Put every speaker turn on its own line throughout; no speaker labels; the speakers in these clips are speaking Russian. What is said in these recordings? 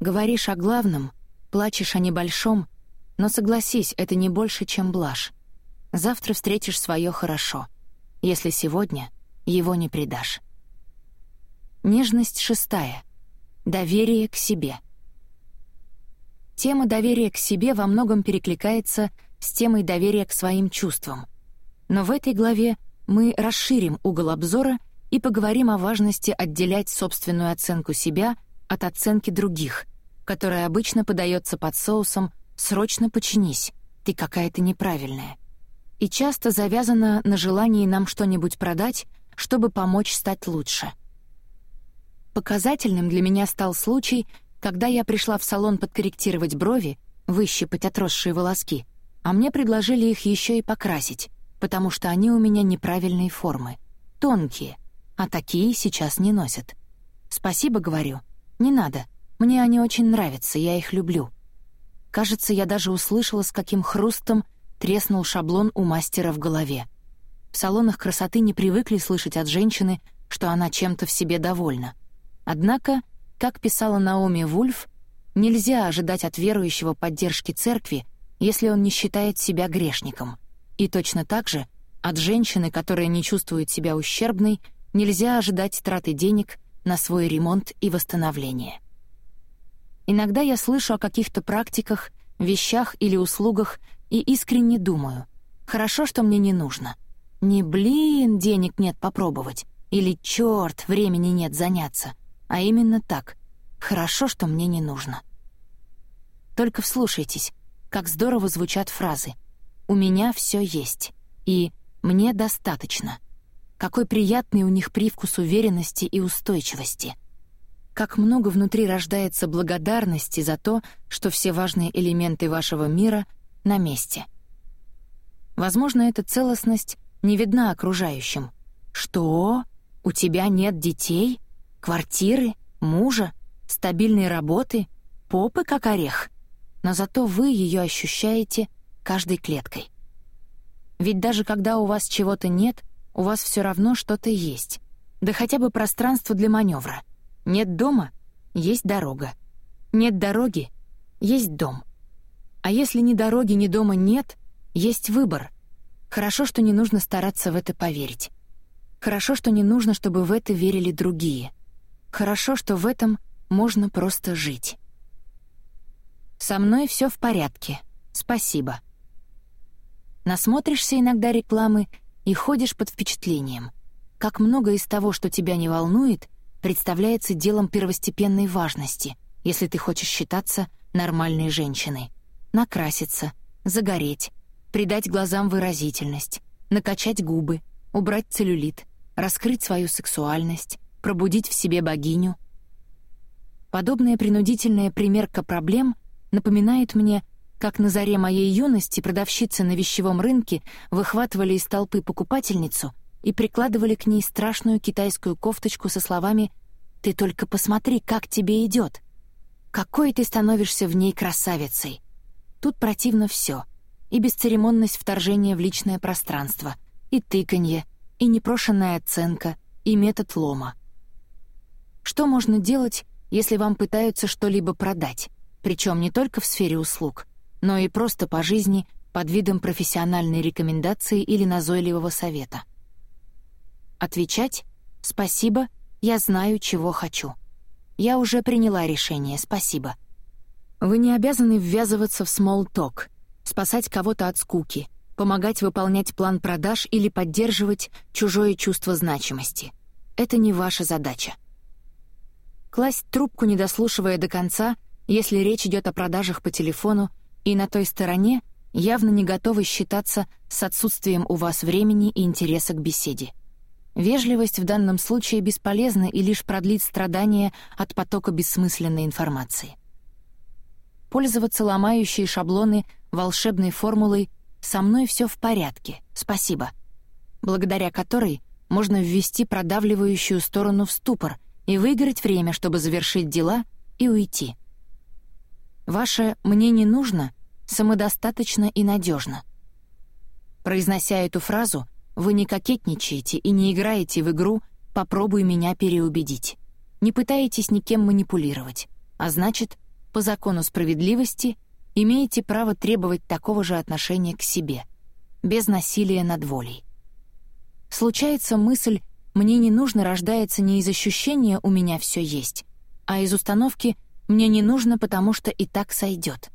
Говоришь о главном, плачешь о небольшом, но согласись, это не больше, чем блажь. Завтра встретишь свое хорошо, если сегодня его не предашь. Нежность шестая. Доверие к себе. Тема доверия к себе во многом перекликается с темой доверия к своим чувствам. Но в этой главе мы расширим угол обзора и поговорим о важности отделять собственную оценку себя от оценки других, которая обычно подается под соусом «срочно починись, ты какая-то неправильная» и часто завязана на желании нам что-нибудь продать, чтобы помочь стать лучше. Показательным для меня стал случай, когда я пришла в салон подкорректировать брови, выщипать отросшие волоски, а мне предложили их еще и покрасить, потому что они у меня неправильной формы, тонкие, а такие сейчас не носят. «Спасибо», — говорю, — «не надо, мне они очень нравятся, я их люблю». Кажется, я даже услышала, с каким хрустом треснул шаблон у мастера в голове. В салонах красоты не привыкли слышать от женщины, что она чем-то в себе довольна. Однако, как писала Наоми Вульф, нельзя ожидать от верующего поддержки церкви, если он не считает себя грешником. И точно так же от женщины, которая не чувствует себя ущербной, нельзя ожидать траты денег на свой ремонт и восстановление. Иногда я слышу о каких-то практиках, вещах или услугах и искренне думаю, хорошо, что мне не нужно. Не «блин, денег нет попробовать» или «чёрт, времени нет заняться», а именно так «хорошо, что мне не нужно». Только вслушайтесь, как здорово звучат фразы «у меня всё есть» и «мне достаточно». Какой приятный у них привкус уверенности и устойчивости — как много внутри рождается благодарности за то, что все важные элементы вашего мира на месте. Возможно, эта целостность не видна окружающим. Что? У тебя нет детей? Квартиры? Мужа? Стабильной работы? Попы как орех? Но зато вы ее ощущаете каждой клеткой. Ведь даже когда у вас чего-то нет, у вас все равно что-то есть. Да хотя бы пространство для маневра — нет дома — есть дорога. Нет дороги — есть дом. А если ни дороги, ни дома нет, есть выбор. Хорошо, что не нужно стараться в это поверить. Хорошо, что не нужно, чтобы в это верили другие. Хорошо, что в этом можно просто жить. Со мной все в порядке. Спасибо. Насмотришься иногда рекламы и ходишь под впечатлением. Как много из того, что тебя не волнует — представляется делом первостепенной важности, если ты хочешь считаться нормальной женщиной. Накраситься, загореть, придать глазам выразительность, накачать губы, убрать целлюлит, раскрыть свою сексуальность, пробудить в себе богиню. Подобная принудительная примерка проблем напоминает мне, как на заре моей юности продавщицы на вещевом рынке выхватывали из толпы покупательницу и прикладывали к ней страшную китайскую кофточку со словами «Ты только посмотри, как тебе идет. Какой ты становишься в ней красавицей!» Тут противно все. И бесцеремонность вторжения в личное пространство, и тыканье, и непрошенная оценка, и метод лома. Что можно делать, если вам пытаются что-либо продать, причем не только в сфере услуг, но и просто по жизни под видом профессиональной рекомендации или назойливого совета? Отвечать «Спасибо, я знаю, чего хочу. Я уже приняла решение, спасибо». Вы не обязаны ввязываться в small talk, спасать кого-то от скуки, помогать выполнять план продаж или поддерживать чужое чувство значимости. Это не ваша задача. Класть трубку, не дослушивая до конца, если речь идет о продажах по телефону, и на той стороне явно не готовы считаться с отсутствием у вас времени и интереса к беседе. Вежливость в данном случае бесполезна и лишь продлит страдания от потока бессмысленной информации. Пользоваться ломающие шаблоны волшебной формулой «со мной все в порядке, спасибо», благодаря которой можно ввести продавливающую сторону в ступор и выиграть время, чтобы завершить дела и уйти. Ваше «мне не нужно» самодостаточно и надежно. Произнося эту фразу — вы не кокетничаете и не играете в игру «попробуй меня переубедить». Не пытаетесь никем манипулировать, а значит, по закону справедливости имеете право требовать такого же отношения к себе, без насилия над волей. Случается мысль «мне не нужно» рождается не из ощущения «у меня все есть», а из установки «мне не нужно, потому что и так сойдет».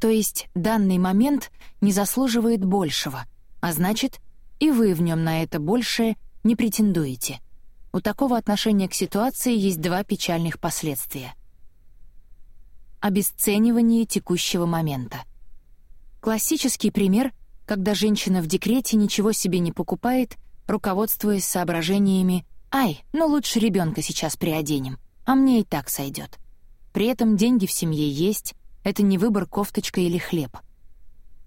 То есть данный момент не заслуживает большего, а значит, и вы в нем на это большее не претендуете. У такого отношения к ситуации есть два печальных последствия. Обесценивание текущего момента. Классический пример, когда женщина в декрете ничего себе не покупает, руководствуясь соображениями «Ай, ну лучше ребенка сейчас приоденем, а мне и так сойдет». При этом деньги в семье есть, это не выбор кофточка или хлеб.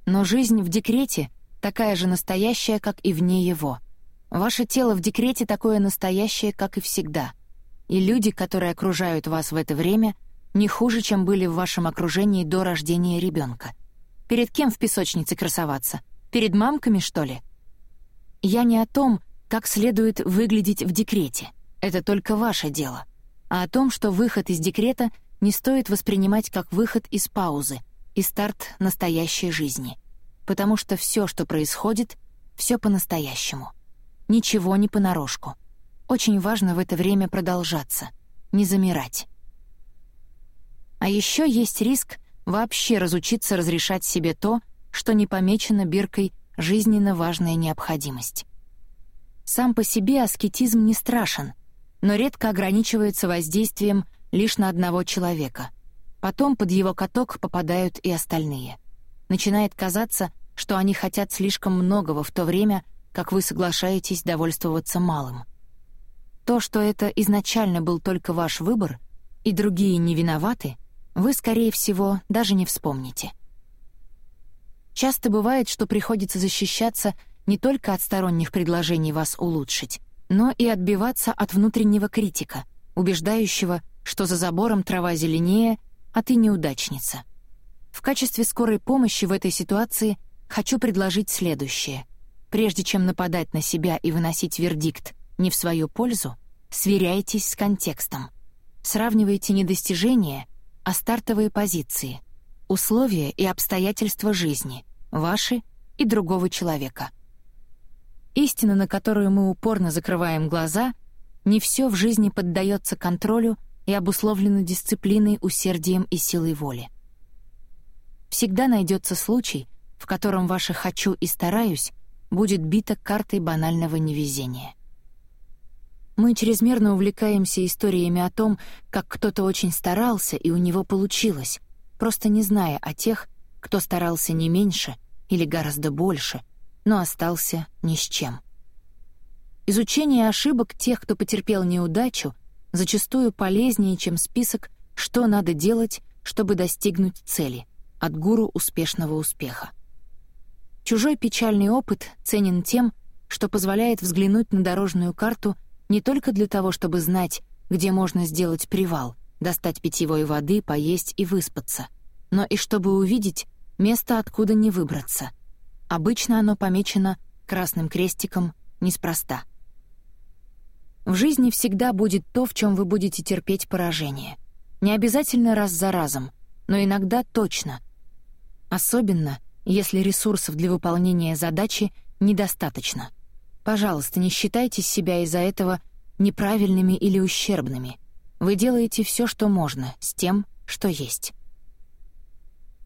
Но жизнь в декрете такая же настоящая, как и вне его. Ваше тело в декрете такое настоящее, как и всегда. И люди, которые окружают вас в это время, не хуже, чем были в вашем окружении до рождения ребенка. Перед кем в песочнице красоваться? Перед мамками, что ли? Я не о том, как следует выглядеть в декрете. Это только ваше дело. А о том, что выход из декрета — не стоит воспринимать как выход из паузы и старт настоящей жизни. Потому что все, что происходит, все по-настоящему. Ничего не понарошку. Очень важно в это время продолжаться, не замирать. А еще есть риск вообще разучиться разрешать себе то, что не помечено биркой «жизненно важная необходимость». Сам по себе аскетизм не страшен, но редко ограничивается воздействием лишь на одного человека. Потом под его каток попадают и остальные. Начинает казаться, что они хотят слишком многого в то время, как вы соглашаетесь довольствоваться малым. То, что это изначально был только ваш выбор, и другие не виноваты, вы, скорее всего, даже не вспомните. Часто бывает, что приходится защищаться не только от сторонних предложений вас улучшить, но и отбиваться от внутреннего критика, убеждающего, что за забором трава зеленее, а ты неудачница. В качестве скорой помощи в этой ситуации хочу предложить следующее. Прежде чем нападать на себя и выносить вердикт не в свою пользу, сверяйтесь с контекстом. Сравнивайте не достижения, а стартовые позиции, условия и обстоятельства жизни, ваши и другого человека. Истина, на которую мы упорно закрываем глаза, не все в жизни поддается контролю и обусловлено дисциплиной, усердием и силой воли. Всегда найдется случай, в котором ваше «хочу» и «стараюсь» будет бито картой банального невезения. Мы чрезмерно увлекаемся историями о том, как кто-то очень старался и у него получилось, просто не зная о тех, кто старался не меньше или гораздо больше, но остался ни с чем. Изучение ошибок тех, кто потерпел неудачу — зачастую полезнее, чем список, что надо делать, чтобы достигнуть цели, от гуру успешного успеха. Чужой печальный опыт ценен тем, что позволяет взглянуть на дорожную карту не только для того, чтобы знать, где можно сделать привал, достать питьевой воды, поесть и выспаться, но и чтобы увидеть место, откуда не выбраться. Обычно оно помечено красным крестиком неспроста — в жизни всегда будет то, в чем вы будете терпеть поражение. Не обязательно раз за разом, но иногда точно. Особенно, если ресурсов для выполнения задачи недостаточно. Пожалуйста, не считайте себя из-за этого неправильными или ущербными. Вы делаете все, что можно, с тем, что есть.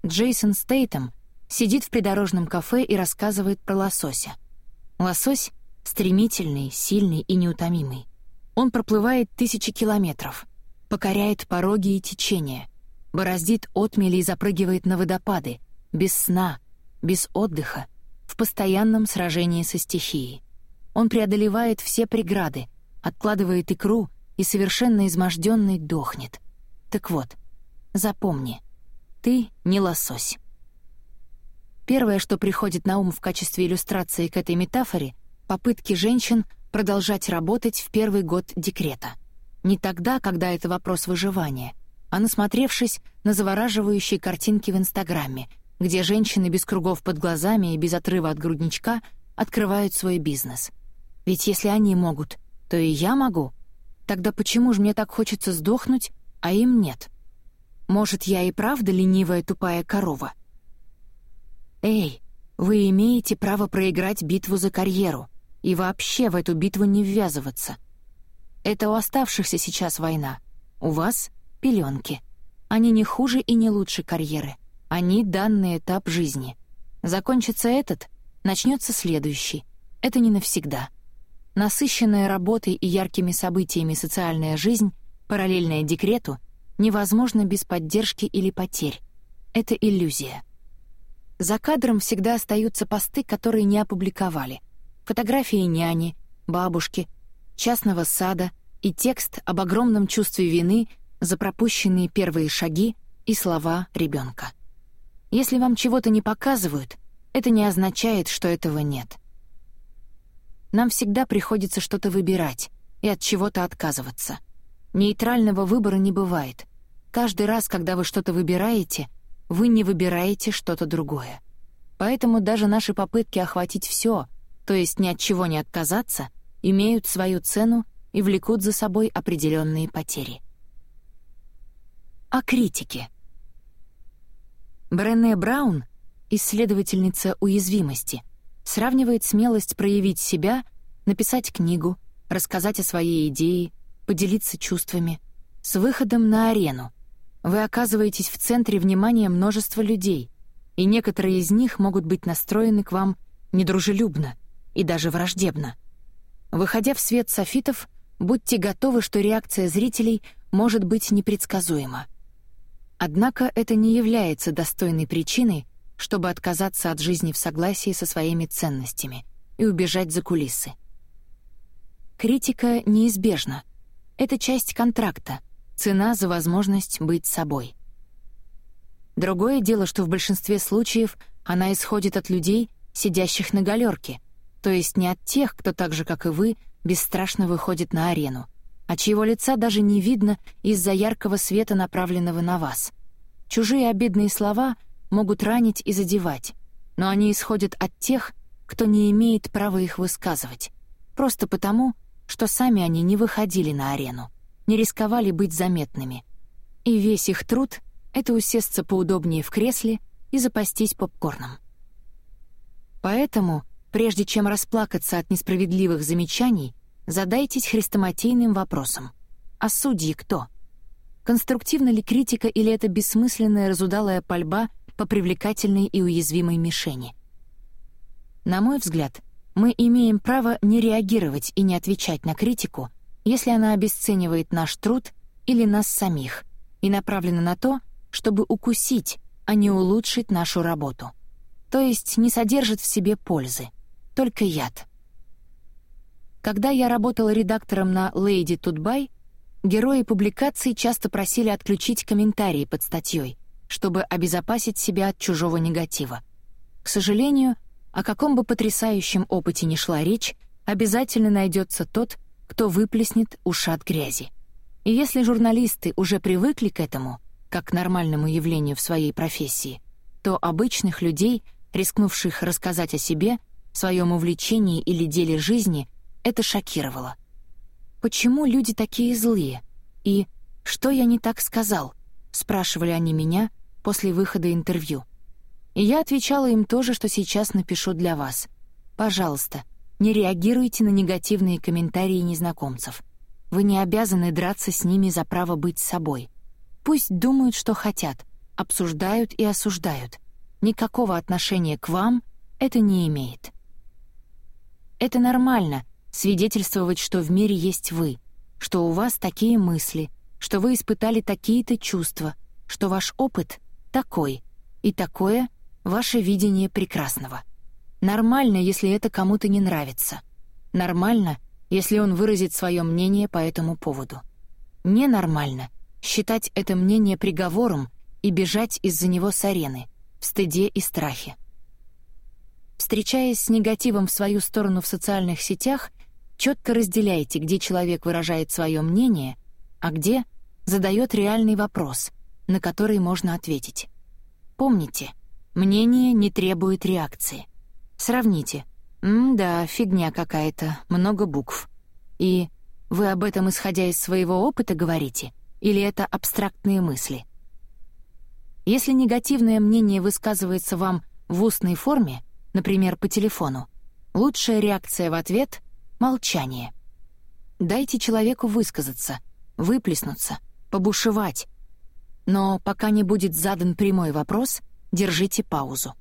Джейсон Стейтем сидит в придорожном кафе и рассказывает про лосося. Лосось — стремительный, сильный и неутомимый. Он проплывает тысячи километров, покоряет пороги и течения, бороздит отмели и запрыгивает на водопады, без сна, без отдыха, в постоянном сражении со стихией. Он преодолевает все преграды, откладывает икру и совершенно изможденный дохнет. Так вот, запомни, ты не лосось. Первое, что приходит на ум в качестве иллюстрации к этой метафоре — попытки женщин — продолжать работать в первый год декрета. Не тогда, когда это вопрос выживания, а насмотревшись на завораживающие картинки в Инстаграме, где женщины без кругов под глазами и без отрыва от грудничка открывают свой бизнес. Ведь если они могут, то и я могу. Тогда почему же мне так хочется сдохнуть, а им нет? Может, я и правда ленивая тупая корова? Эй, вы имеете право проиграть битву за карьеру и вообще в эту битву не ввязываться. Это у оставшихся сейчас война. У вас — пеленки. Они не хуже и не лучше карьеры. Они — данный этап жизни. Закончится этот, начнется следующий. Это не навсегда. Насыщенная работой и яркими событиями социальная жизнь, параллельная декрету, невозможна без поддержки или потерь. Это иллюзия. За кадром всегда остаются посты, которые не опубликовали. Фотографии няни, бабушки, частного сада и текст об огромном чувстве вины за пропущенные первые шаги и слова ребенка. Если вам чего-то не показывают, это не означает, что этого нет. Нам всегда приходится что-то выбирать и от чего-то отказываться. Нейтрального выбора не бывает. Каждый раз, когда вы что-то выбираете — вы не выбираете что-то другое. Поэтому даже наши попытки охватить все, то есть ни от чего не отказаться, имеют свою цену и влекут за собой определенные потери. О критике. Брене Браун, исследовательница уязвимости, сравнивает смелость проявить себя, написать книгу, рассказать о своей идее, поделиться чувствами, с выходом на арену — вы оказываетесь в центре внимания множества людей, и некоторые из них могут быть настроены к вам недружелюбно и даже враждебно. Выходя в свет софитов, будьте готовы, что реакция зрителей может быть непредсказуема. Однако это не является достойной причиной, чтобы отказаться от жизни в согласии со своими ценностями и убежать за кулисы. Критика неизбежна. Это часть контракта — Цена за возможность быть собой. Другое дело, что в большинстве случаев она исходит от людей, сидящих на галерке, то есть не от тех, кто так же, как и вы, бесстрашно выходит на арену, а чьего лица даже не видно из-за яркого света, направленного на вас. Чужие обидные слова могут ранить и задевать, но они исходят от тех, кто не имеет права их высказывать, просто потому, что сами они не выходили на арену не рисковали быть заметными. И весь их труд — это усесться поудобнее в кресле и запастись попкорном. Поэтому, прежде чем расплакаться от несправедливых замечаний, задайтесь хрестоматийным вопросом. А судьи кто? Конструктивна ли критика или это бессмысленная разудалая пальба по привлекательной и уязвимой мишени? На мой взгляд, мы имеем право не реагировать и не отвечать на критику, если она обесценивает наш труд или нас самих и направлена на то, чтобы укусить, а не улучшить нашу работу. То есть не содержит в себе пользы, только яд. Когда я работала редактором на «Лейди Тутбай», герои публикаций часто просили отключить комментарии под статьей, чтобы обезопасить себя от чужого негатива. К сожалению, о каком бы потрясающем опыте ни шла речь, обязательно найдется тот, кто выплеснет ушат грязи. И если журналисты уже привыкли к этому, как к нормальному явлению в своей профессии, то обычных людей, рискнувших рассказать о себе, своем увлечении или деле жизни, это шокировало. «Почему люди такие злые?» И «Что я не так сказал?» — спрашивали они меня после выхода интервью. И я отвечала им то же, что сейчас напишу для вас. «Пожалуйста, не реагируйте на негативные комментарии незнакомцев. Вы не обязаны драться с ними за право быть собой. Пусть думают, что хотят, обсуждают и осуждают. Никакого отношения к вам это не имеет. Это нормально — свидетельствовать, что в мире есть вы, что у вас такие мысли, что вы испытали такие-то чувства, что ваш опыт такой, и такое — ваше видение прекрасного. Нормально, если это кому-то не нравится. Нормально, если он выразит свое мнение по этому поводу. Ненормально считать это мнение приговором и бежать из-за него с арены, в стыде и страхе. Встречаясь с негативом в свою сторону в социальных сетях, четко разделяйте, где человек выражает свое мнение, а где задает реальный вопрос, на который можно ответить. Помните, мнение не требует реакции. Сравните. М-да, фигня какая-то, много букв. И вы об этом, исходя из своего опыта, говорите? Или это абстрактные мысли? Если негативное мнение высказывается вам в устной форме, например, по телефону, лучшая реакция в ответ — молчание. Дайте человеку высказаться, выплеснуться, побушевать. Но пока не будет задан прямой вопрос, держите паузу.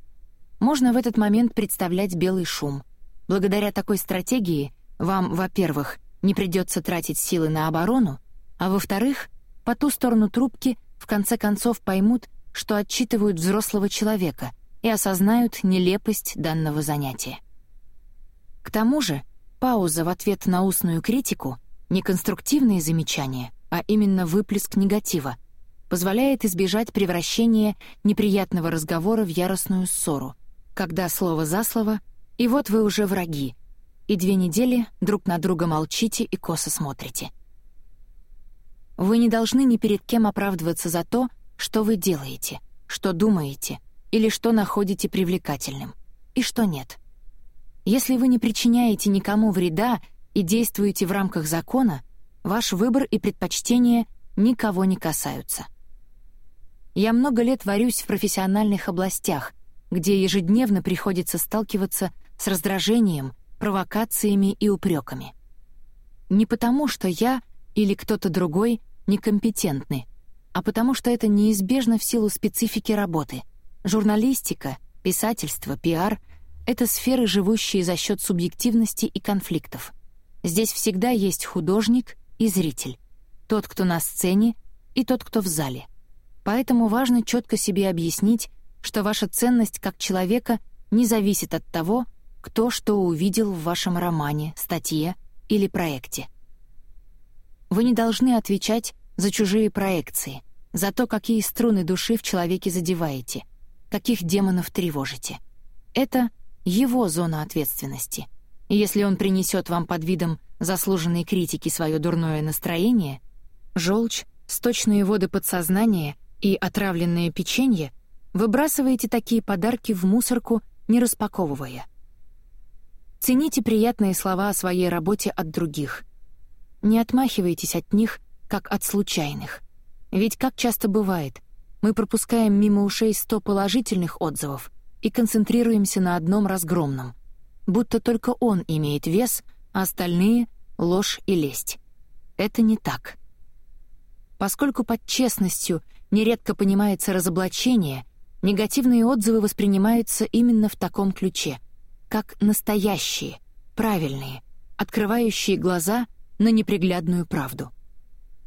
Можно в этот момент представлять белый шум. Благодаря такой стратегии вам, во-первых, не придется тратить силы на оборону, а во-вторых, по ту сторону трубки в конце концов поймут, что отчитывают взрослого человека и осознают нелепость данного занятия. К тому же, пауза в ответ на устную критику — не конструктивные замечания, а именно выплеск негатива — позволяет избежать превращения неприятного разговора в яростную ссору, когда слово за слово, и вот вы уже враги, и две недели друг на друга молчите и косо смотрите. Вы не должны ни перед кем оправдываться за то, что вы делаете, что думаете или что находите привлекательным, и что нет. Если вы не причиняете никому вреда и действуете в рамках закона, ваш выбор и предпочтения никого не касаются. Я много лет варюсь в профессиональных областях, где ежедневно приходится сталкиваться с раздражением, провокациями и упреками. Не потому, что я или кто-то другой некомпетентны, а потому что это неизбежно в силу специфики работы. Журналистика, писательство, пиар — это сферы, живущие за счет субъективности и конфликтов. Здесь всегда есть художник и зритель, тот, кто на сцене, и тот, кто в зале. Поэтому важно четко себе объяснить, что ваша ценность как человека не зависит от того, кто что увидел в вашем романе, статье или проекте. Вы не должны отвечать за чужие проекции, за то, какие струны души в человеке задеваете, каких демонов тревожите. Это его зона ответственности. И если он принесет вам под видом заслуженной критики свое дурное настроение, желчь, сточные воды подсознания и отравленное печенье, выбрасываете такие подарки в мусорку, не распаковывая. Цените приятные слова о своей работе от других. Не отмахивайтесь от них, как от случайных. Ведь, как часто бывает, мы пропускаем мимо ушей сто положительных отзывов и концентрируемся на одном разгромном, будто только он имеет вес, а остальные — ложь и лесть. Это не так. Поскольку под честностью нередко понимается разоблачение, негативные отзывы воспринимаются именно в таком ключе, как настоящие, правильные, открывающие глаза на неприглядную правду.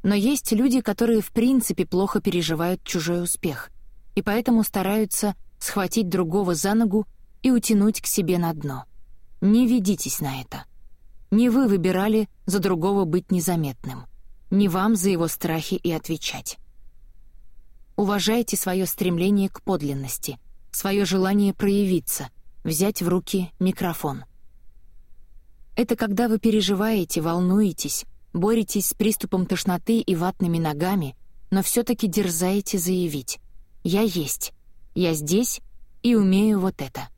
Но есть люди, которые в принципе плохо переживают чужой успех, и поэтому стараются схватить другого за ногу и утянуть к себе на дно. Не ведитесь на это. Не вы выбирали за другого быть незаметным. Не вам за его страхи и отвечать. Уважайте свое стремление к подлинности, свое желание проявиться, взять в руки микрофон. Это когда вы переживаете, волнуетесь, боретесь с приступом тошноты и ватными ногами, но все-таки дерзаете заявить «Я есть, я здесь и умею вот это».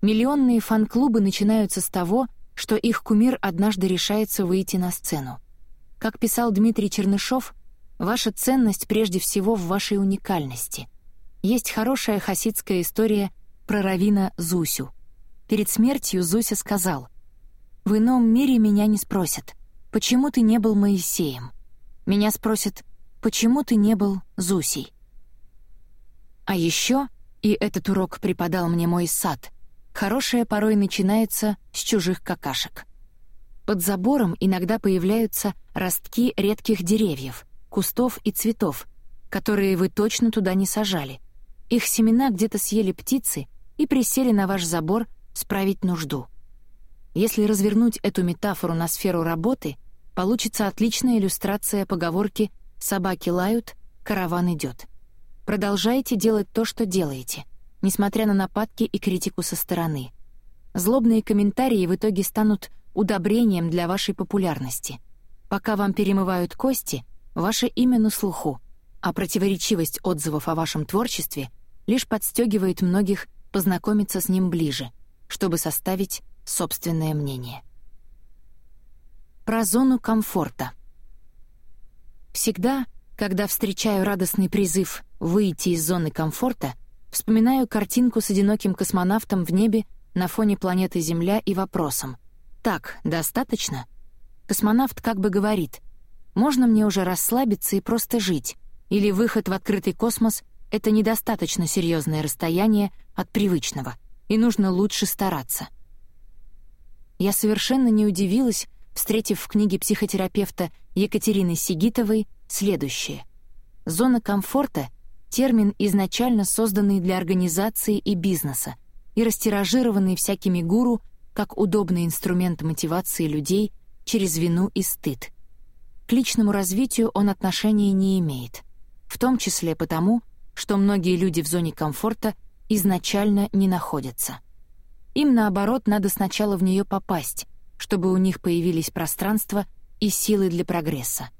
Миллионные фан-клубы начинаются с того, что их кумир однажды решается выйти на сцену. Как писал Дмитрий Чернышов, ваша ценность прежде всего в вашей уникальности. Есть хорошая хасидская история про Равина Зусю. Перед смертью Зуся сказал, «В ином мире меня не спросят, почему ты не был Моисеем? Меня спросят, почему ты не был Зусей? А еще, и этот урок преподал мне мой сад, хорошее порой начинается с чужих какашек. Под забором иногда появляются ростки редких деревьев, кустов и цветов, которые вы точно туда не сажали. Их семена где-то съели птицы и присели на ваш забор справить нужду — если развернуть эту метафору на сферу работы, получится отличная иллюстрация поговорки «собаки лают, караван идет». Продолжайте делать то, что делаете, несмотря на нападки и критику со стороны. Злобные комментарии в итоге станут удобрением для вашей популярности. Пока вам перемывают кости, ваше имя на слуху, а противоречивость отзывов о вашем творчестве лишь подстегивает многих познакомиться с ним ближе, чтобы составить собственное мнение. Про зону комфорта. Всегда, когда встречаю радостный призыв выйти из зоны комфорта, вспоминаю картинку с одиноким космонавтом в небе на фоне планеты Земля и вопросом «Так, достаточно?» Космонавт как бы говорит «Можно мне уже расслабиться и просто жить?» или «Выход в открытый космос — это недостаточно серьезное расстояние от привычного, и нужно лучше стараться». Я совершенно не удивилась, встретив в книге психотерапевта Екатерины Сигитовой следующее. Зона комфорта — термин, изначально созданный для организации и бизнеса и растиражированный всякими гуру как удобный инструмент мотивации людей через вину и стыд. К личному развитию он отношения не имеет, в том числе потому, что многие люди в зоне комфорта изначально не находятся. Им, наоборот, надо сначала в нее попасть, чтобы у них появились пространство и силы для прогресса.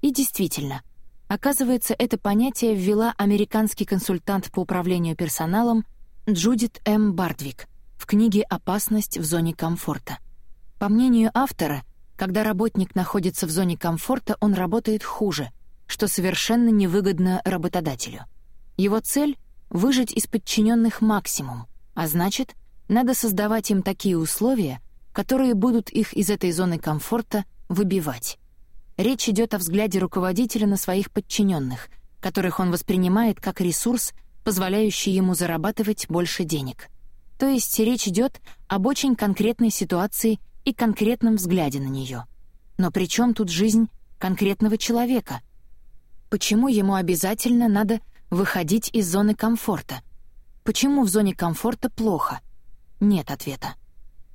И действительно, оказывается, это понятие ввела американский консультант по управлению персоналом Джудит М. Бардвик в книге «Опасность в зоне комфорта». По мнению автора, когда работник находится в зоне комфорта, он работает хуже, что совершенно невыгодно работодателю. Его цель — выжать из подчиненных максимум, а значит, надо создавать им такие условия, которые будут их из этой зоны комфорта выбивать. Речь идет о взгляде руководителя на своих подчиненных, которых он воспринимает как ресурс, позволяющий ему зарабатывать больше денег. То есть речь идет об очень конкретной ситуации и конкретном взгляде на нее. Но при чем тут жизнь конкретного человека? Почему ему обязательно надо выходить из зоны комфорта? Почему в зоне комфорта плохо? Нет ответа.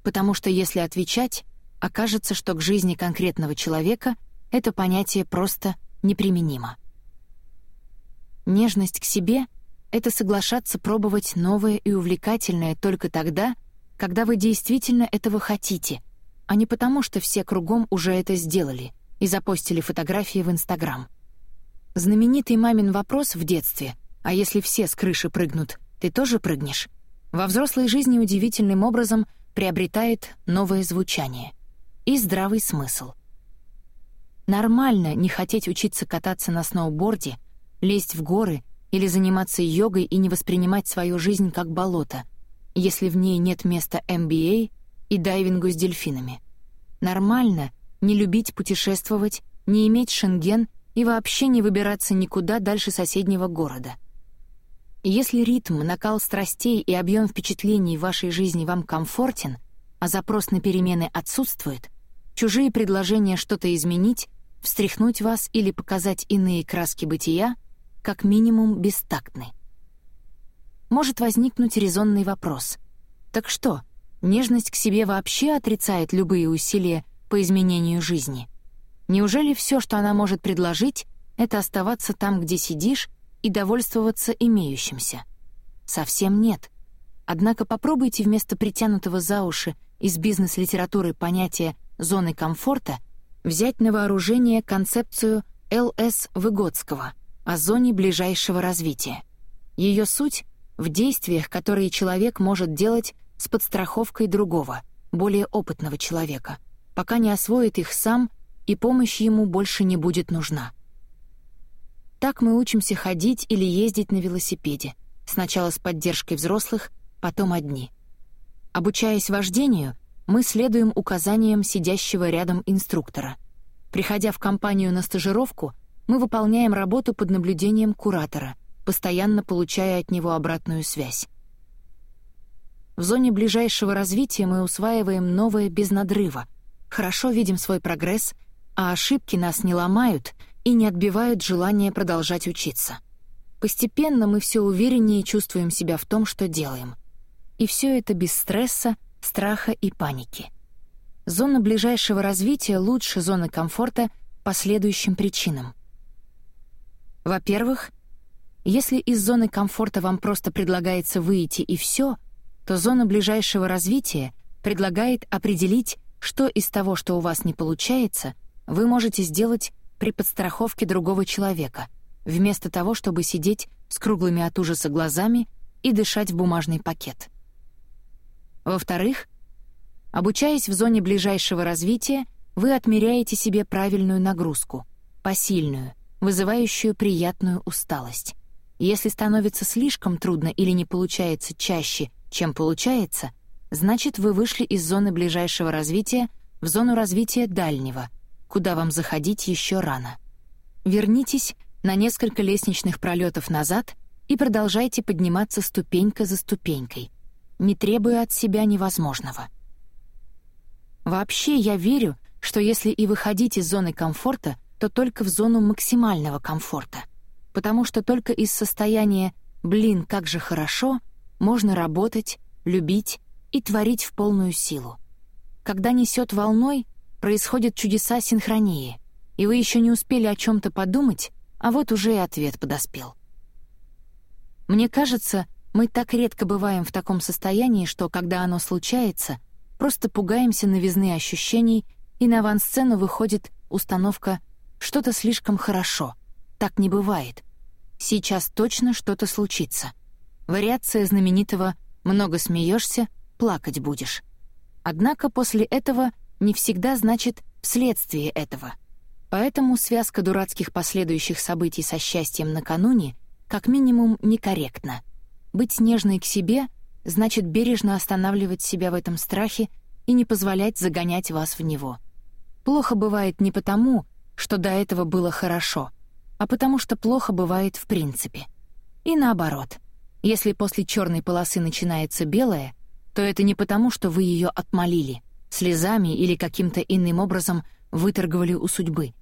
Потому что если отвечать, окажется, что к жизни конкретного человека это понятие просто неприменимо. Нежность к себе — это соглашаться пробовать новое и увлекательное только тогда, когда вы действительно этого хотите, а не потому, что все кругом уже это сделали и запостили фотографии в Инстаграм. Знаменитый мамин вопрос в детстве «А если все с крыши прыгнут, ты тоже прыгнешь?» во взрослой жизни удивительным образом приобретает новое звучание и здравый смысл. Нормально не хотеть учиться кататься на сноуборде, лезть в горы или заниматься йогой и не воспринимать свою жизнь как болото, если в ней нет места MBA и дайвингу с дельфинами. Нормально не любить путешествовать, не иметь шенген и вообще не выбираться никуда дальше соседнего города. Если ритм, накал страстей и объем впечатлений в вашей жизни вам комфортен, а запрос на перемены отсутствует, чужие предложения что-то изменить, встряхнуть вас или показать иные краски бытия как минимум бестактны. Может возникнуть резонный вопрос. Так что, Нежность к себе вообще отрицает любые усилия по изменению жизни. Неужели все, что она может предложить, это оставаться там, где сидишь, и довольствоваться имеющимся? Совсем нет. Однако попробуйте вместо притянутого за уши из бизнес-литературы понятия «зоны комфорта» взять на вооружение концепцию Л.С. Выгодского о зоне ближайшего развития. Ее суть — в действиях, которые человек может делать с подстраховкой другого, более опытного человека, пока не освоит их сам и помощь ему больше не будет нужна. Так мы учимся ходить или ездить на велосипеде, сначала с поддержкой взрослых, потом одни. Обучаясь вождению, мы следуем указаниям сидящего рядом инструктора. Приходя в компанию на стажировку, мы выполняем работу под наблюдением куратора, постоянно получая от него обратную связь. В зоне ближайшего развития мы усваиваем новое без надрыва, хорошо видим свой прогресс, а ошибки нас не ломают и не отбивают желание продолжать учиться. Постепенно мы все увереннее чувствуем себя в том, что делаем. И все это без стресса, страха и паники. Зона ближайшего развития лучше зоны комфорта по следующим причинам. Во-первых, если из зоны комфорта вам просто предлагается выйти и все — то зона ближайшего развития предлагает определить, что из того, что у вас не получается, вы можете сделать при подстраховке другого человека, вместо того, чтобы сидеть с круглыми от ужаса глазами и дышать в бумажный пакет. Во-вторых, обучаясь в зоне ближайшего развития, вы отмеряете себе правильную нагрузку, посильную, вызывающую приятную усталость. Если становится слишком трудно или не получается чаще, чем получается, значит, вы вышли из зоны ближайшего развития в зону развития дальнего, куда вам заходить еще рано. Вернитесь на несколько лестничных пролетов назад и продолжайте подниматься ступенька за ступенькой, не требуя от себя невозможного. Вообще, я верю, что если и выходить из зоны комфорта, то только в зону максимального комфорта, потому что только из состояния «блин, как же хорошо» можно работать, любить и творить в полную силу. Когда несет волной, происходят чудеса синхронии, и вы еще не успели о чем-то подумать, а вот уже и ответ подоспел. Мне кажется, мы так редко бываем в таком состоянии, что, когда оно случается, просто пугаемся новизны ощущений, и на авансцену выходит установка «что-то слишком хорошо». Так не бывает. Сейчас точно что-то случится. Вариация знаменитого «много смеешься, плакать будешь». Однако после этого не всегда значит «вследствие этого». Поэтому связка дурацких последующих событий со счастьем накануне как минимум некорректна. Быть нежной к себе значит бережно останавливать себя в этом страхе и не позволять загонять вас в него. Плохо бывает не потому, что до этого было хорошо, а потому что плохо бывает в принципе. И наоборот. Если после черной полосы начинается белая, то это не потому, что вы ее отмолили, слезами или каким-то иным образом выторговали у судьбы.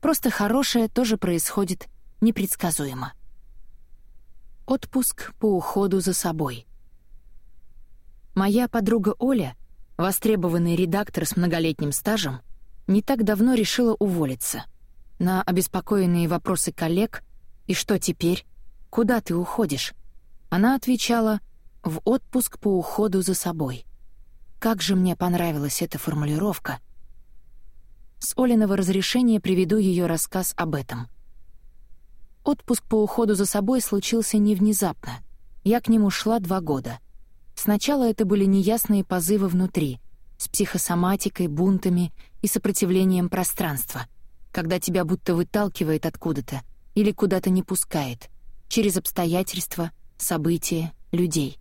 Просто хорошее тоже происходит непредсказуемо. Отпуск по уходу за собой. Моя подруга Оля, востребованный редактор с многолетним стажем, не так давно решила уволиться. На обеспокоенные вопросы коллег «И что теперь? Куда ты уходишь?» Она отвечала «В отпуск по уходу за собой». Как же мне понравилась эта формулировка. С Олиного разрешения приведу ее рассказ об этом. Отпуск по уходу за собой случился не внезапно. Я к нему шла два года. Сначала это были неясные позывы внутри, с психосоматикой, бунтами и сопротивлением пространства, когда тебя будто выталкивает откуда-то или куда-то не пускает, через обстоятельства, события, людей,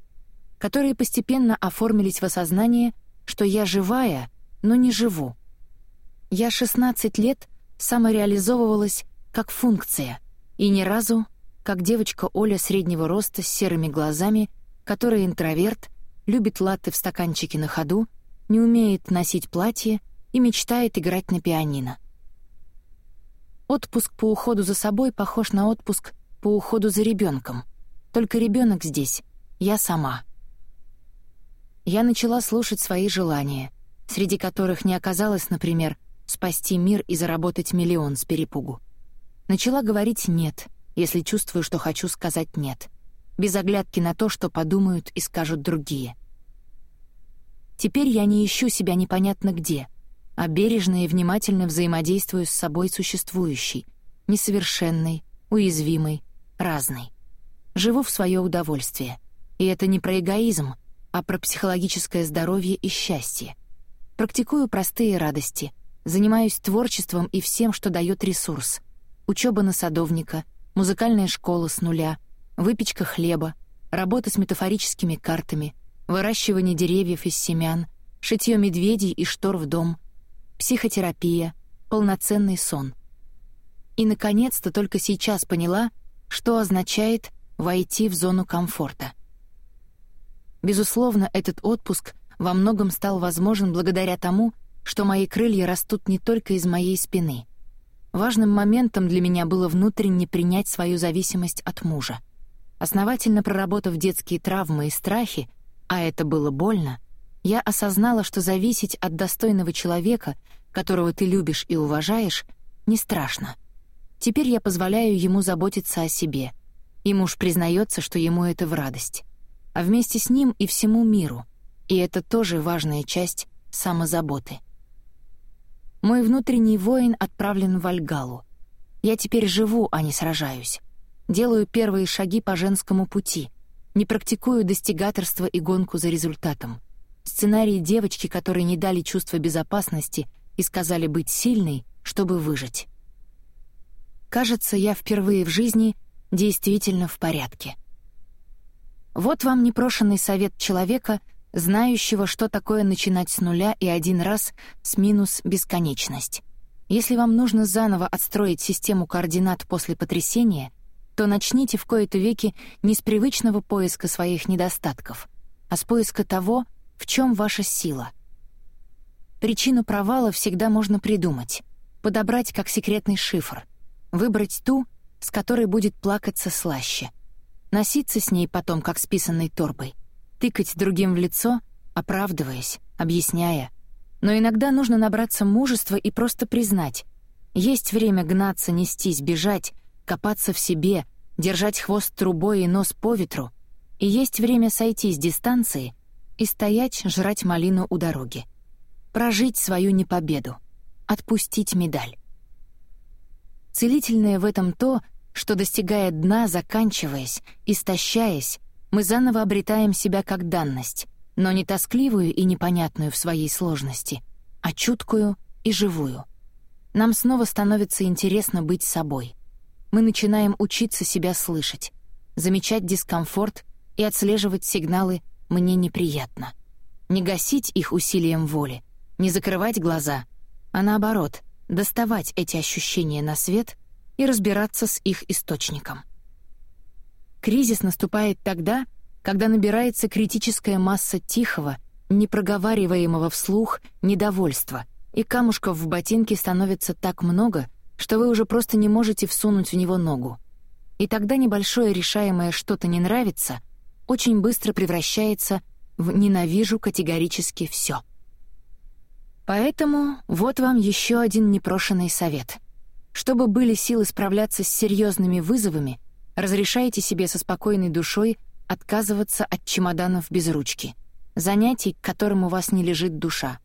которые постепенно оформились в осознание, что я живая, но не живу. Я 16 лет самореализовывалась как функция, и ни разу, как девочка Оля среднего роста с серыми глазами, которая интроверт, любит латте в стаканчике на ходу не умеет носить платье и мечтает играть на пианино. Отпуск по уходу за собой похож на отпуск по уходу за ребенком. Только ребенок здесь — я сама. Я начала слушать свои желания, среди которых не оказалось, например, спасти мир и заработать миллион с перепугу. Начала говорить «нет», если чувствую, что хочу сказать «нет», без оглядки на то, что подумают и скажут другие — Теперь я не ищу себя непонятно где, а бережно и внимательно взаимодействую с собой существующей, несовершенной, уязвимой, разной. Живу в свое удовольствие. И это не про эгоизм, а про психологическое здоровье и счастье. Практикую простые радости, занимаюсь творчеством и всем, что дает ресурс. Учеба на садовника, музыкальная школа с нуля, выпечка хлеба, работа с метафорическими картами — выращивание деревьев из семян, шитье медведей и штор в дом, психотерапия, полноценный сон. И, наконец-то, только сейчас поняла, что означает войти в зону комфорта. Безусловно, этот отпуск во многом стал возможен благодаря тому, что мои крылья растут не только из моей спины. Важным моментом для меня было внутренне принять свою зависимость от мужа. Основательно проработав детские травмы и страхи, а это было больно, я осознала, что зависеть от достойного человека, которого ты любишь и уважаешь, не страшно. Теперь я позволяю ему заботиться о себе, и муж признается, что ему это в радость. А вместе с ним и всему миру, и это тоже важная часть самозаботы. Мой внутренний воин отправлен в Альгалу. Я теперь живу, а не сражаюсь. Делаю первые шаги по женскому пути — не практикую достигаторство и гонку за результатом. Сценарий девочки, которой не дали чувство безопасности и сказали быть сильной, чтобы выжить. кажется, я впервые в жизни действительно в порядке. Вот вам непрошенный совет человека, знающего, что такое начинать с нуля и один раз с минус бесконечность. Если вам нужно заново отстроить систему координат после потрясения, то начните в кои-то веки не с привычного поиска своих недостатков, а с поиска того, в чем ваша сила. Причину провала всегда можно придумать, подобрать как секретный шифр, выбрать ту, с которой будет плакаться слаще, носиться с ней потом как с писанной торбой, тыкать другим в лицо, оправдываясь, объясняя. Но иногда нужно набраться мужества и просто признать. Есть время гнаться, нестись, бежать, копаться в себе, держать хвост трубой и нос по ветру, и есть время сойти с дистанции и стоять, жрать малину у дороги. Прожить свою непобеду, отпустить медаль. Целительное в этом то, что, достигая дна, заканчиваясь, истощаясь, мы заново обретаем себя как данность, но не тоскливую и непонятную в своей сложности, а чуткую и живую. Нам снова становится интересно быть собой. Мы начинаем учиться себя слышать, замечать дискомфорт и отслеживать сигналы «мне неприятно». Не гасить их усилием воли, не закрывать глаза, а наоборот, доставать эти ощущения на свет и разбираться с их источником. Кризис наступает тогда, когда набирается критическая масса тихого, непроговариваемого вслух недовольства, и камушков в ботинке становится так много, что вы уже просто не можете всунуть в него ногу. И тогда небольшое решаемое что-то не нравится очень быстро превращается в «ненавижу категорически все. Поэтому вот вам еще один непрошенный совет. Чтобы были силы справляться с серьезными вызовами, разрешайте себе со спокойной душой отказываться от чемоданов без ручки, занятий, к которым у вас не лежит душа.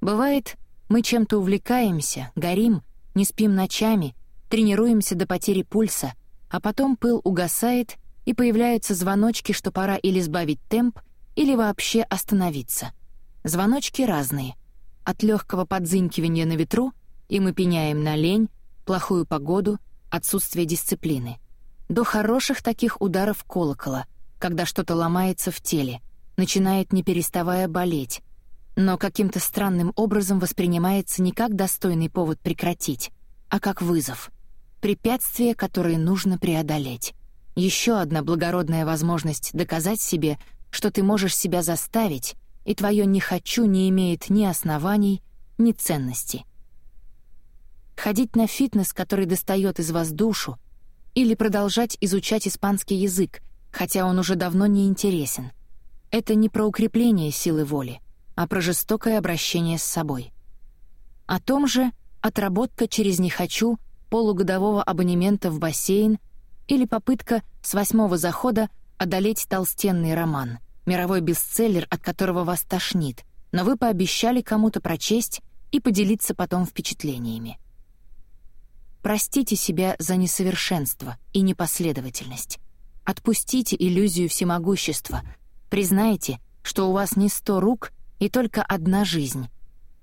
Бывает, мы чем-то увлекаемся, горим, не спим ночами, тренируемся до потери пульса, а потом пыл угасает, и появляются звоночки, что пора или сбавить темп, или вообще остановиться. Звоночки разные. От легкого подзынькивания на ветру, и мы пеняем на лень, плохую погоду, отсутствие дисциплины — до хороших таких ударов колокола, когда что-то ломается в теле, начинает не переставая болеть, но каким-то странным образом воспринимается не как достойный повод прекратить, а как вызов, препятствие, которое нужно преодолеть. Еще одна благородная возможность доказать себе, что ты можешь себя заставить, и твое «не хочу» не имеет ни оснований, ни ценности. Ходить на фитнес, который достает из вас душу, или продолжать изучать испанский язык, хотя он уже давно не интересен. Это не про укрепление силы воли, а про жестокое обращение с собой. О том же отработка через «не хочу» полугодового абонемента в бассейн или попытка с восьмого захода одолеть толстенный роман, мировой бестселлер, от которого вас тошнит, но вы пообещали кому-то прочесть и поделиться потом впечатлениями. Простите себя за несовершенство и непоследовательность. Отпустите иллюзию всемогущества. Признайте, что у вас не сто рук и только одна жизнь.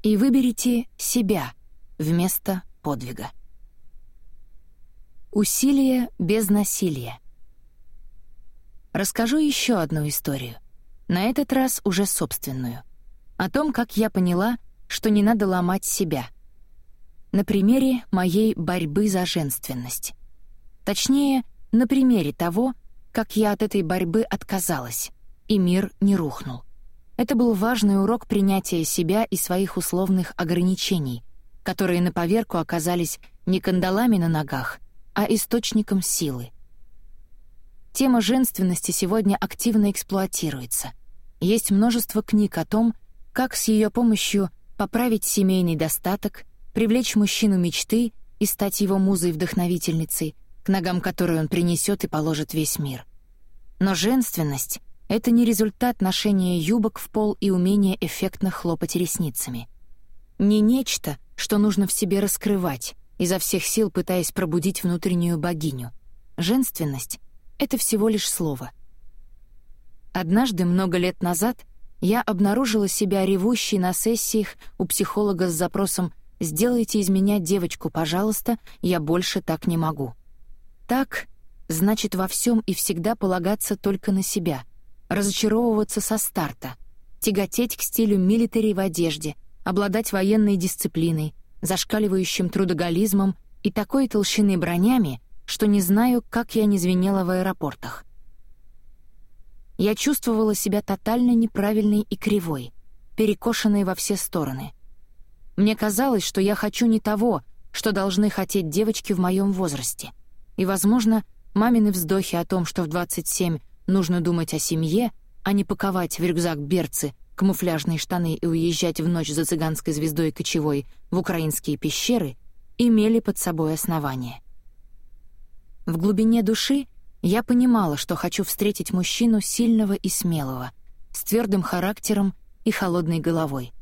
И выберите себя вместо подвига. Усилие без насилия. Расскажу еще одну историю. На этот раз уже собственную. О том, как я поняла, что не надо ломать себя — на примере моей борьбы за женственность. Точнее, на примере того, как я от этой борьбы отказалась, и мир не рухнул. Это был важный урок принятия себя и своих условных ограничений, которые на поверку оказались не кандалами на ногах, а источником силы. Тема женственности сегодня активно эксплуатируется. Есть множество книг о том, как с ее помощью поправить семейный достаток, привлечь мужчину мечты и стать его музой-вдохновительницей, к ногам которой он принесет и положит весь мир. Но женственность — это не результат ношения юбок в пол и умения эффектно хлопать ресницами. Не нечто, что нужно в себе раскрывать, изо всех сил пытаясь пробудить внутреннюю богиню. Женственность — это всего лишь слово. Однажды, много лет назад, я обнаружила себя ревущей на сессиях у психолога с запросом «Сделайте из меня девочку, пожалуйста, я больше так не могу». Так значит во всем и всегда полагаться только на себя, разочаровываться со старта, тяготеть к стилю милитари в одежде, обладать военной дисциплиной, зашкаливающим трудоголизмом и такой толщины бронями, что не знаю, как я не звенела в аэропортах. Я чувствовала себя тотально неправильной и кривой, перекошенной во все стороны. Мне казалось, что я хочу не того, что должны хотеть девочки в моем возрасте. И, возможно, мамины вздохи о том, что в 27 нужно думать о семье, а не паковать в рюкзак берцы, камуфляжные штаны и уезжать в ночь за цыганской звездой кочевой в украинские пещеры, имели под собой основание. В глубине души я понимала, что хочу встретить мужчину сильного и смелого, с твердым характером и холодной головой.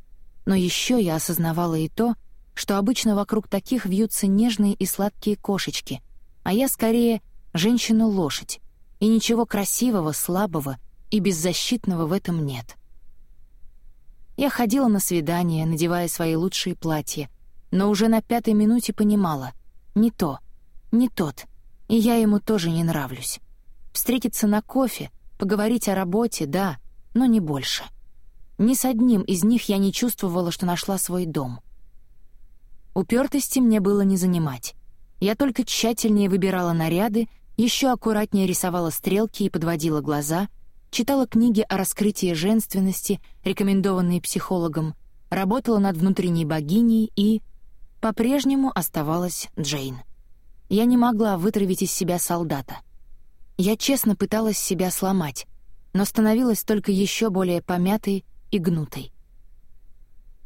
Но еще я осознавала и то, что обычно вокруг таких вьются нежные и сладкие кошечки, а я скорее женщина-лошадь, и ничего красивого, слабого и беззащитного в этом нет. Я ходила на свидания, надевая свои лучшие платья, но уже на пятой минуте понимала — не то, не тот — и я ему тоже не нравлюсь. Встретиться на кофе, поговорить о работе, да, но не больше. Ни с одним из них я не чувствовала, что нашла свой дом. Упертости мне было не занимать. Я только тщательнее выбирала наряды, еще аккуратнее рисовала стрелки и подводила глаза, читала книги о раскрытии женственности, рекомендованные психологом, работала над внутренней богиней и... По-прежнему оставалась Джейн. Я не могла вытравить из себя солдата. Я честно пыталась себя сломать, но становилась только еще более помятой и гнутой.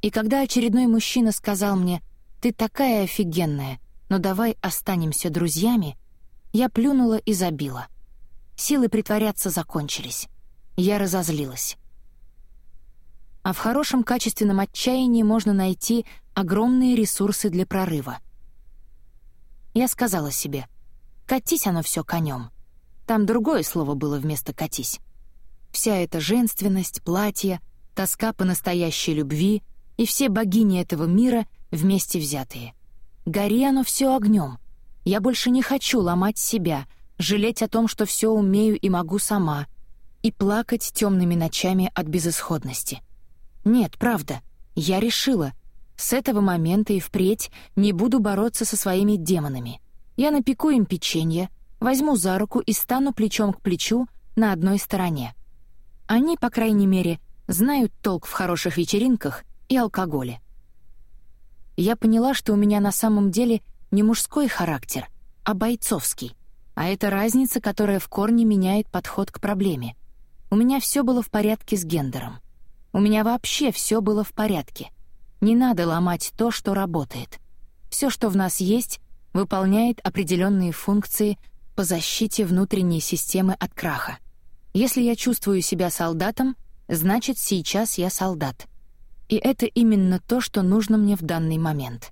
И когда очередной мужчина сказал мне «Ты такая офигенная, но давай останемся друзьями», я плюнула и забила. Силы притворяться закончились. Я разозлилась. А в хорошем качественном отчаянии можно найти огромные ресурсы для прорыва — я сказала себе, «Катись оно все конем». Там другое слово было вместо «катись». Вся эта женственность, платье, тоска по настоящей любви и все богини этого мира вместе взятые. Гори оно все огнем. Я больше не хочу ломать себя, жалеть о том, что все умею и могу сама, и плакать темными ночами от безысходности. Нет, правда, я решила — с этого момента и впредь не буду бороться со своими демонами. Я напеку им печенье, возьму за руку и стану плечом к плечу на одной стороне. Они, по крайней мере, знают толк в хороших вечеринках и алкоголе. Я поняла, что у меня на самом деле не мужской характер, а бойцовский. А это разница, которая в корне меняет подход к проблеме. У меня все было в порядке с гендером. У меня вообще все было в порядке — не надо ломать то, что работает. Все, что в нас есть, выполняет определенные функции по защите внутренней системы от краха. Если я чувствую себя солдатом, значит, сейчас я солдат. И это именно то, что нужно мне в данный момент.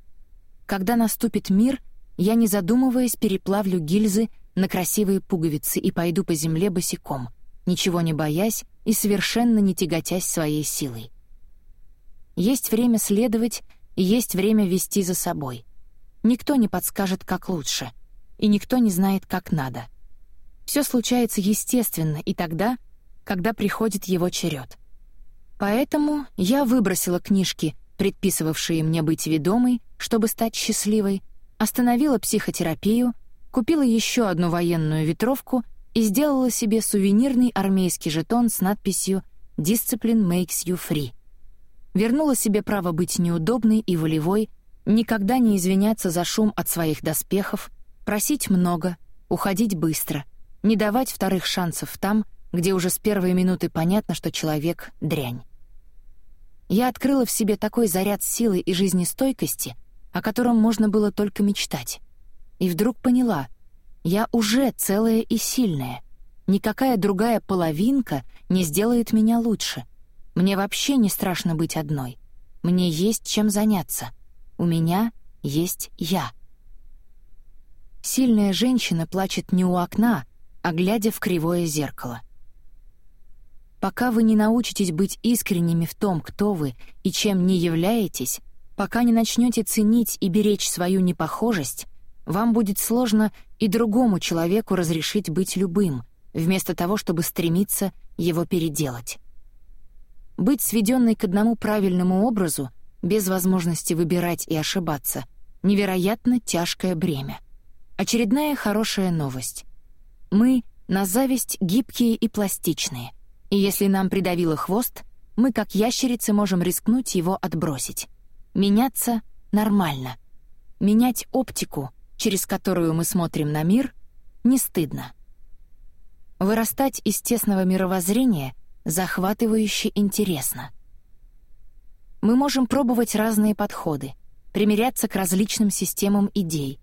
Когда наступит мир, я, не задумываясь, переплавлю гильзы на красивые пуговицы и пойду по земле босиком, ничего не боясь и совершенно не тяготясь своей силой. Есть время следовать и есть время вести за собой. Никто не подскажет, как лучше, и никто не знает, как надо. Все случается естественно и тогда, когда приходит его черед. Поэтому я выбросила книжки, предписывавшие мне быть ведомой, чтобы стать счастливой, остановила психотерапию, купила еще одну военную ветровку и сделала себе сувенирный армейский жетон с надписью «Discipline makes you free» вернула себе право быть неудобной и волевой, никогда не извиняться за шум от своих доспехов, просить много, уходить быстро, не давать вторых шансов там, где уже с первой минуты понятно, что человек — дрянь. Я открыла в себе такой заряд силы и жизнестойкости, о котором можно было только мечтать. И вдруг поняла — я уже целая и сильная. Никакая другая половинка не сделает меня лучше — мне вообще не страшно быть одной. Мне есть чем заняться. У меня есть я. Сильная женщина плачет не у окна, а глядя в кривое зеркало. Пока вы не научитесь быть искренними в том, кто вы и чем не являетесь, Пока не начнете ценить и беречь свою непохожесть, вам будет сложно и другому человеку разрешить быть любым, вместо того, чтобы стремиться его переделать. Быть сведенной к одному правильному образу, без возможности выбирать и ошибаться, невероятно тяжкое бремя. Очередная хорошая новость. Мы, на зависть, гибкие и пластичные, и если нам придавило хвост, мы, как ящерицы, можем рискнуть его отбросить. Меняться нормально. Менять оптику, через которую мы смотрим на мир, не стыдно. Вырастать из тесного мировоззрения захватывающе интересно. Мы можем пробовать разные подходы, примиряться к различным системам идей,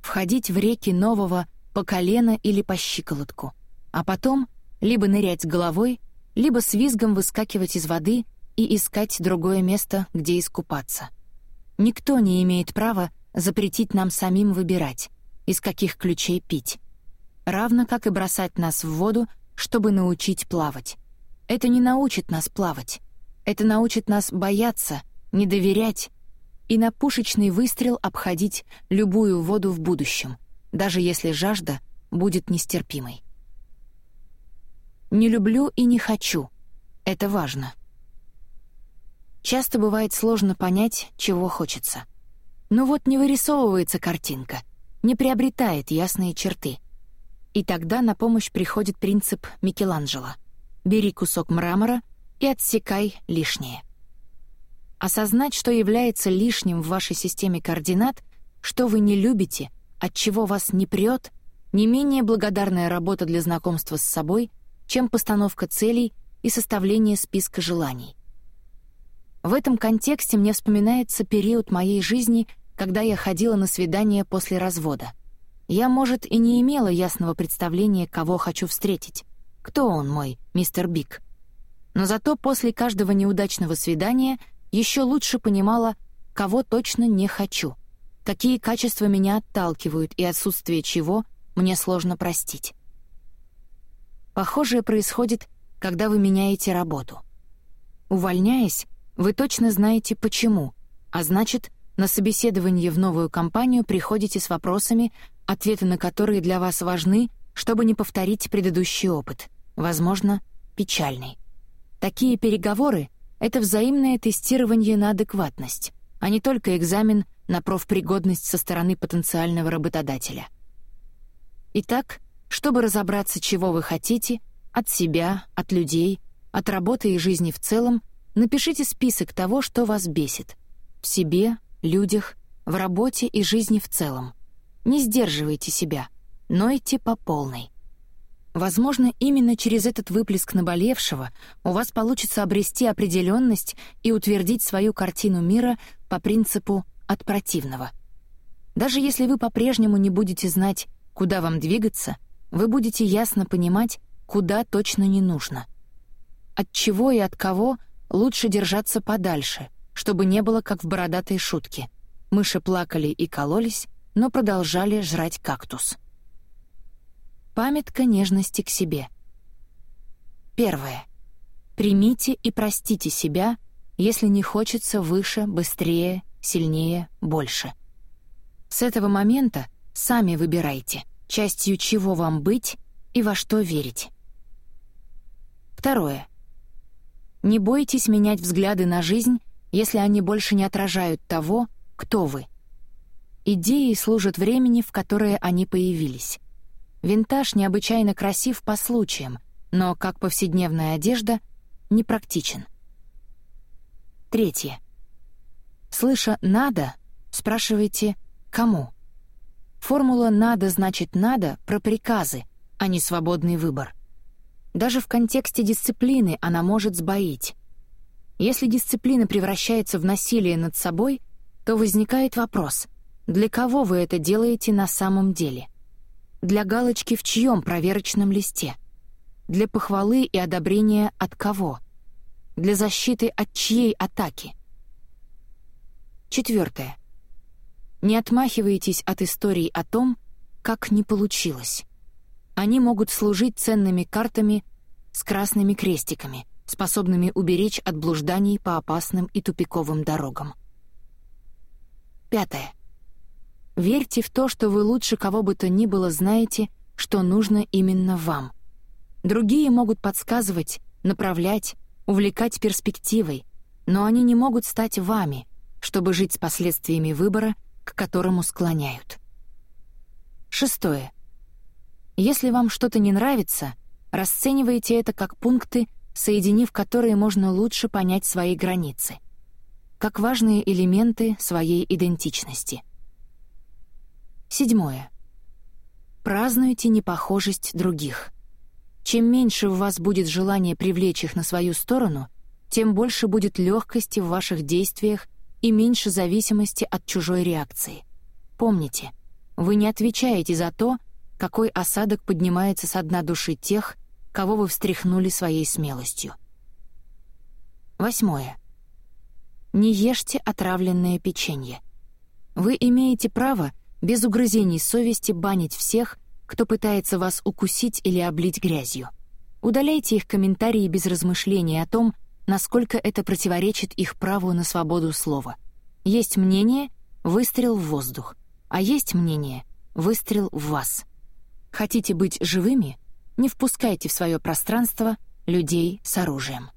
входить в реки нового по колено или по щиколотку, а потом либо нырять головой, либо с визгом выскакивать из воды и искать другое место, где искупаться. Никто не имеет права запретить нам самим выбирать, из каких ключей пить. Равно как и бросать нас в воду, чтобы научить плавать. Это не научит нас плавать. Это научит нас бояться, не доверять и на пушечный выстрел обходить любую воду в будущем, даже если жажда будет нестерпимой. Не люблю и не хочу. Это важно. Часто бывает сложно понять, чего хочется. Но вот не вырисовывается картинка, не приобретает ясные черты. И тогда на помощь приходит принцип Микеланджело. Бери кусок мрамора и отсекай лишнее. Осознать, что является лишним в вашей системе координат, что вы не любите, от чего вас не прет, не менее благодарная работа для знакомства с собой, чем постановка целей и составление списка желаний. В этом контексте мне вспоминается период моей жизни — когда я ходила на свидание после развода. Я, может, и не имела ясного представления, кого хочу встретить. Кто он мой, мистер Биг? Но зато после каждого неудачного свидания еще лучше понимала, кого точно не хочу. Какие качества меня отталкивают и отсутствие чего мне сложно простить. Похожее происходит, когда вы меняете работу. Увольняясь, вы точно знаете почему, а значит, на собеседование в новую компанию приходите с вопросами, ответы на которые для вас важны, чтобы не повторить предыдущий опыт, возможно, печальный. Такие переговоры — это взаимное тестирование на адекватность, а не только экзамен на профпригодность со стороны потенциального работодателя. Итак, чтобы разобраться, чего вы хотите, от себя, от людей, от работы и жизни в целом, напишите список того, что вас бесит. В себе, людях, в работе и жизни в целом. Не сдерживайте себя, нойте по полной. Возможно, именно через этот выплеск наболевшего у вас получится обрести определенность и утвердить свою картину мира по принципу «от противного». Даже если вы по-прежнему не будете знать, куда вам двигаться, вы будете ясно понимать, куда точно не нужно. От чего и от кого лучше держаться подальше — чтобы не было как в бородатой шутке. Мыши плакали и кололись, но продолжали жрать кактус. Памятка нежности к себе. Первое. Примите и простите себя, если не хочется выше, быстрее, сильнее, больше. С этого момента сами выбирайте, частью чего вам быть и во что верить. Второе. Не бойтесь менять взгляды на жизнь если они больше не отражают того, кто вы. Идеи служат времени, в которое они появились. Винтаж необычайно красив по случаям, но, как повседневная одежда, непрактичен. Третье. Слыша «надо», спрашивайте «кому?». Формула «надо» значит «надо» про приказы, а не свободный выбор. Даже в контексте дисциплины она может сбоить. Если дисциплина превращается в насилие над собой, то возникает вопрос, для кого вы это делаете на самом деле? Для галочки в чьем проверочном листе? Для похвалы и одобрения от кого? Для защиты от чьей атаки? Четвертое. Не отмахивайтесь от историй о том, как не получилось. Они могут служить ценными картами с красными крестиками — способными уберечь от блужданий по опасным и тупиковым дорогам. Пятое. Верьте в то, что вы лучше кого бы то ни было знаете, что нужно именно вам. Другие могут подсказывать, направлять, увлекать перспективой, но они не могут стать вами, чтобы жить с последствиями выбора, к которому склоняют. Шестое. Если вам что-то не нравится, расценивайте это как пункты, соединив которые можно лучше понять свои границы, как важные элементы своей идентичности. Седьмое. Празднуйте непохожесть других. Чем меньше у вас будет желания привлечь их на свою сторону, тем больше будет легкости в ваших действиях и меньше зависимости от чужой реакции. Помните, вы не отвечаете за то, какой осадок поднимается с дна души тех, кого вы встряхнули своей смелостью. Восьмое. Не ешьте отравленное печенье. Вы имеете право без угрызений совести банить всех, кто пытается вас укусить или облить грязью. Удаляйте их комментарии без размышлений о том, насколько это противоречит их праву на свободу слова. Есть мнение — выстрел в воздух, а есть мнение — выстрел в вас. Хотите быть живыми — не впускайте в свое пространство людей с оружием.